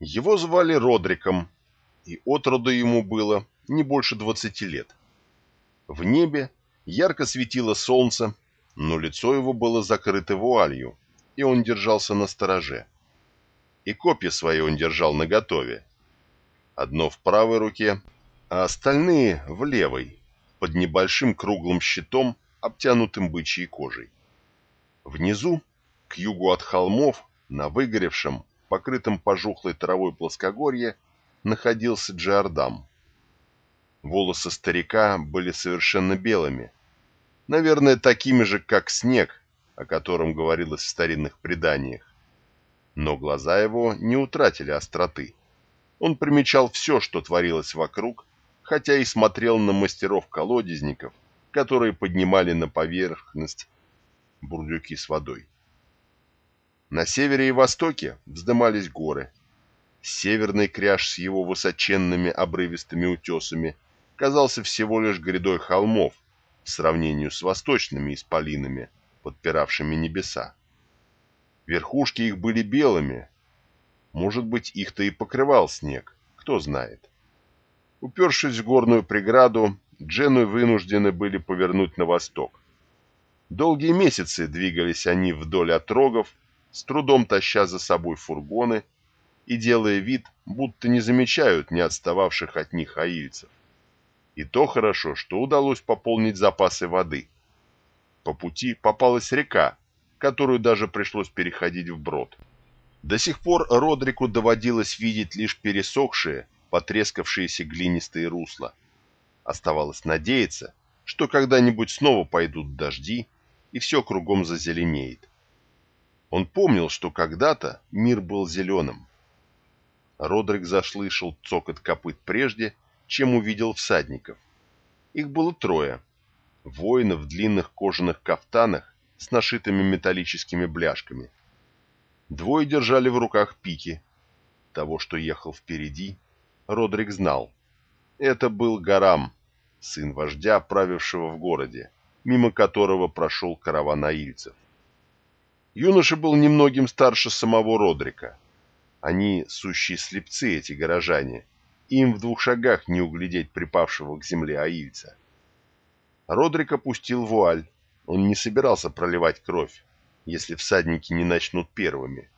Его звали Родриком, и отроду ему было не больше двадцати лет. В небе ярко светило солнце, но лицо его было закрыто вуалью, и он держался на стороже. И копья свои он держал наготове. Одно в правой руке, а остальные в левой, под небольшим круглым щитом, обтянутым бычьей кожей. Внизу, к югу от холмов, на выгоревшем, покрытом пожухлой травой плоскогорье, находился Джиардам. Волосы старика были совершенно белыми, наверное, такими же, как снег, о котором говорилось в старинных преданиях. Но глаза его не утратили остроты. Он примечал все, что творилось вокруг, хотя и смотрел на мастеров-колодезников, которые поднимали на поверхность бурдюки с водой. На севере и востоке вздымались горы. Северный кряж с его высоченными обрывистыми утесами казался всего лишь грядой холмов в сравнении с восточными исполинами, подпиравшими небеса. Верхушки их были белыми. Может быть, их-то и покрывал снег, кто знает. Упершись в горную преграду, Джену вынуждены были повернуть на восток. Долгие месяцы двигались они вдоль отрогов, с трудом таща за собой фургоны и делая вид, будто не замечают не отстававших от них аильцев. И то хорошо, что удалось пополнить запасы воды. По пути попалась река, которую даже пришлось переходить вброд. До сих пор Родрику доводилось видеть лишь пересохшие, потрескавшиеся глинистые русла. Оставалось надеяться, что когда-нибудь снова пойдут дожди, и все кругом зазеленеет. Он помнил, что когда-то мир был зеленым. Родрик заслышал цокот копыт прежде, чем увидел всадников. Их было трое. Воины в длинных кожаных кафтанах с нашитыми металлическими бляшками. Двое держали в руках пики. Того, что ехал впереди, Родрик знал. Это был Гарам, сын вождя, правившего в городе, мимо которого прошел караван аильцев. Юноша был немногим старше самого Родрика. Они сущие слепцы, эти горожане. Им в двух шагах не углядеть припавшего к земле аильца. Родрик опустил вуаль. Он не собирался проливать кровь, если всадники не начнут первыми.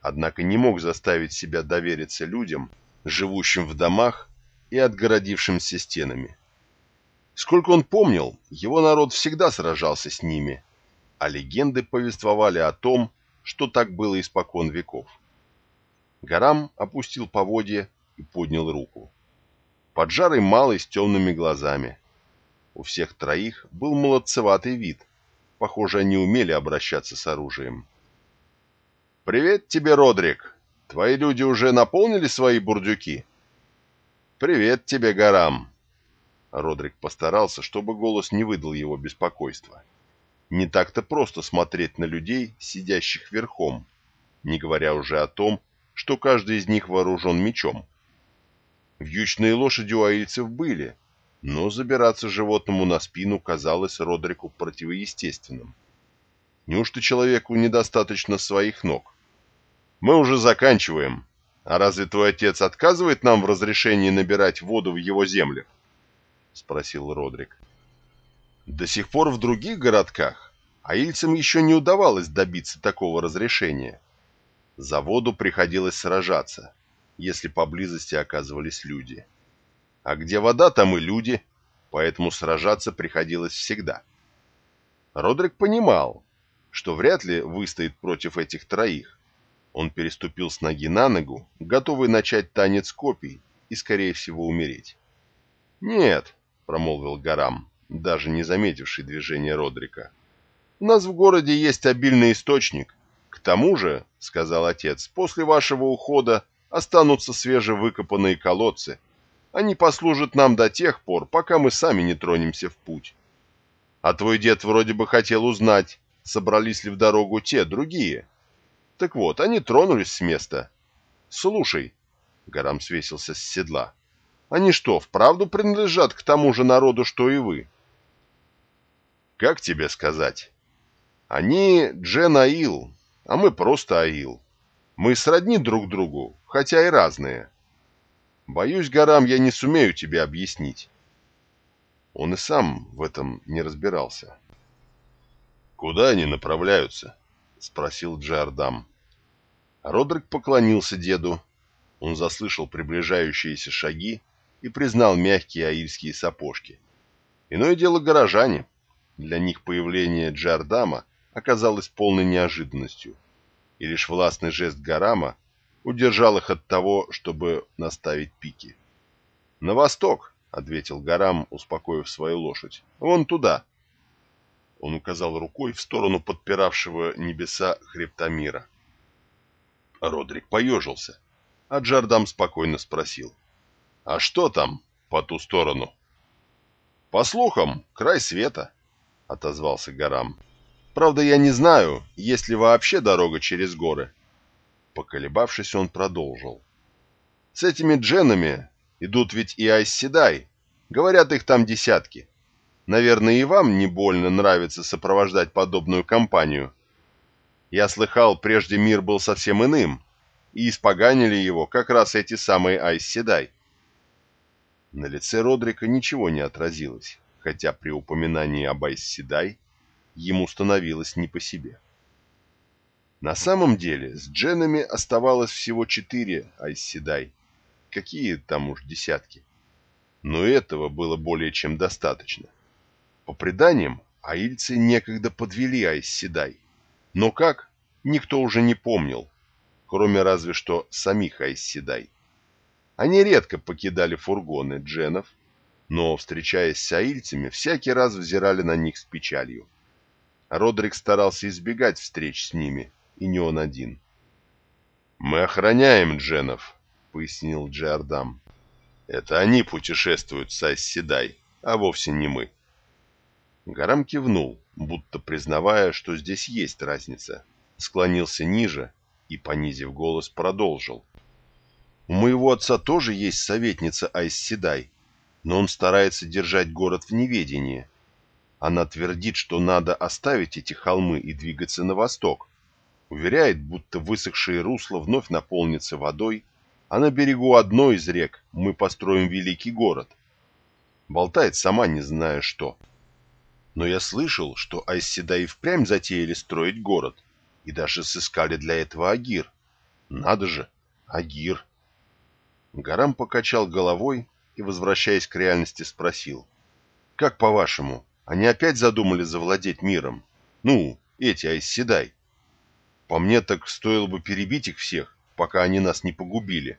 Однако не мог заставить себя довериться людям, живущим в домах и отгородившимся стенами. Сколько он помнил, его народ всегда сражался с ними – а легенды повествовали о том, что так было испокон веков. Гарам опустил поводья и поднял руку. Поджарый малый с темными глазами. У всех троих был молодцеватый вид. Похоже, они умели обращаться с оружием. «Привет тебе, Родрик! Твои люди уже наполнили свои бурдюки?» «Привет тебе, Гарам!» Родрик постарался, чтобы голос не выдал его беспокойства. Не так-то просто смотреть на людей, сидящих верхом, не говоря уже о том, что каждый из них вооружен мечом. Вьючные лошади у аильцев были, но забираться животному на спину казалось Родрику противоестественным. Неужто человеку недостаточно своих ног? Мы уже заканчиваем. А разве твой отец отказывает нам в разрешении набирать воду в его землях? Спросил Родрик. До сих пор в других городках аильцам еще не удавалось добиться такого разрешения. За воду приходилось сражаться, если поблизости оказывались люди. А где вода, там и люди, поэтому сражаться приходилось всегда. Родрик понимал, что вряд ли выстоит против этих троих. Он переступил с ноги на ногу, готовый начать танец копий и, скорее всего, умереть. «Нет», — промолвил Гарам, даже не заметивший движения Родрика. «У нас в городе есть обильный источник. К тому же, — сказал отец, — после вашего ухода останутся свежевыкопанные колодцы. Они послужат нам до тех пор, пока мы сами не тронемся в путь. А твой дед вроде бы хотел узнать, собрались ли в дорогу те, другие. Так вот, они тронулись с места. Слушай, — Гарам свесился с седла, — они что, вправду принадлежат к тому же народу, что и вы? — как тебе сказать? Они Джен Аил, а мы просто Аил. Мы сродни друг другу, хотя и разные. Боюсь, горам я не сумею тебе объяснить. Он и сам в этом не разбирался. «Куда они направляются?» — спросил Джардам. Родрик поклонился деду. Он заслышал приближающиеся шаги и признал мягкие аильские сапожки. Иное дело горожане. Для них появление Джардама оказалось полной неожиданностью, и лишь властный жест Гарама удержал их от того, чтобы наставить пики. «На восток!» — ответил Гарам, успокоив свою лошадь. «Вон туда!» Он указал рукой в сторону подпиравшего небеса хребта. Родрик поежился, а Джардам спокойно спросил. «А что там по ту сторону?» «По слухам, край света», — отозвался Гарам. «Правда, я не знаю, есть ли вообще дорога через горы». Поколебавшись, он продолжил. «С этими дженами идут ведь и Айсседай. Говорят, их там десятки. Наверное, и вам не больно нравится сопровождать подобную компанию. Я слыхал, прежде мир был совсем иным, и испоганили его как раз эти самые Айсседай. На лице Родрика ничего не отразилось, хотя при упоминании об Айсседай ему становилось не по себе. На самом деле с дженами оставалось всего четыре Айсседай. Какие там уж десятки. Но этого было более чем достаточно. По преданиям, аильцы некогда подвели Айсседай. Но как, никто уже не помнил, кроме разве что самих Айсседай. Они редко покидали фургоны дженов, но, встречаясь с аильцами, всякий раз взирали на них с печалью. Родрик старался избегать встреч с ними, и не он один. «Мы охраняем дженов», — пояснил Джиардам. «Это они путешествуют с Айсседай, а вовсе не мы». Гарам кивнул, будто признавая, что здесь есть разница. Склонился ниже и, понизив голос, продолжил. «У моего отца тоже есть советница Айсседай, но он старается держать город в неведении. Она твердит, что надо оставить эти холмы и двигаться на восток. Уверяет, будто высохшие русла вновь наполнятся водой, а на берегу одной из рек мы построим великий город. Болтает сама, не зная что но я слышал, что Айсседа и впрямь затеяли строить город, и даже сыскали для этого Агир. Надо же, Агир. Гарам покачал головой и, возвращаясь к реальности, спросил. «Как по-вашему, они опять задумали завладеть миром? Ну, эти Айсседай. По мне так стоило бы перебить их всех, пока они нас не погубили».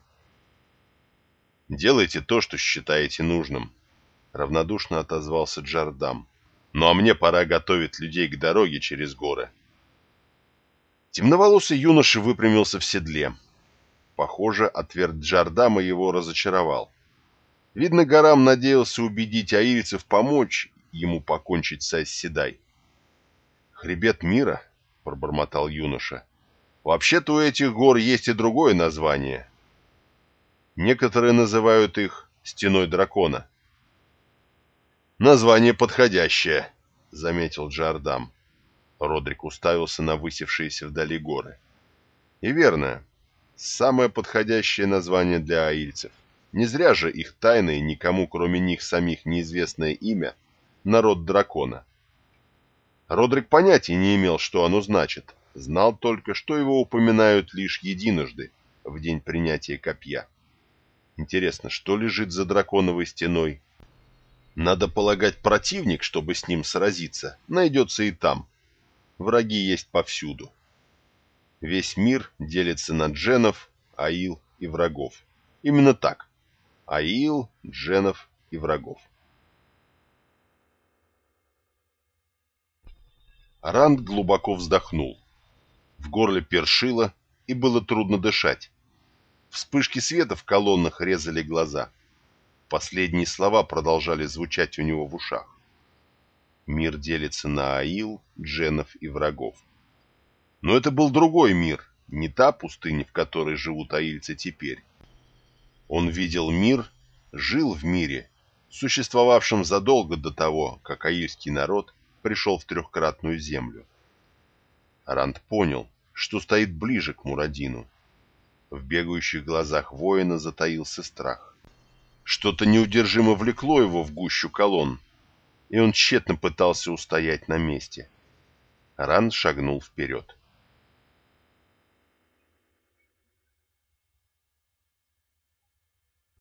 «Делайте то, что считаете нужным», — равнодушно отозвался Джардам. Ну а мне пора готовить людей к дороге через горы. Темноволосый юноша выпрямился в седле. Похоже, ответ Джардама его разочаровал. Видно, Гарам надеялся убедить аильцев помочь ему покончить с Айсседай. «Хребет мира?» — пробормотал юноша. «Вообще-то у этих гор есть и другое название. Некоторые называют их «стеной дракона». «Название подходящее», — заметил Джардам. Родрик уставился на высевшиеся вдали горы. «И верно. Самое подходящее название для аильцев. Не зря же их тайное, никому кроме них самих неизвестное имя — народ дракона. Родрик понятия не имел, что оно значит. Знал только, что его упоминают лишь единожды, в день принятия копья. Интересно, что лежит за драконовой стеной надо полагать, противник, чтобы с ним сразиться, найдется и там. Враги есть повсюду. Весь мир делится на дженов, аил и врагов. Именно так. Аил, дженов и врагов. Ранд глубоко вздохнул. В горле першило, и было трудно дышать. Вспышки света в колоннах резали глаза. Последние слова продолжали звучать у него в ушах. Мир делится на аил, дженов и врагов. Но это был другой мир, не та пустыня, в которой живут аильцы теперь. Он видел мир, жил в мире, существовавшем задолго до того, как аильский народ пришел в трехкратную землю. Ранд понял, что стоит ближе к Мурадину, В бегающих глазах воина затаился страх. Что-то неудержимо влекло его в гущу колонн, и он тщетно пытался устоять на месте. Ран шагнул вперед.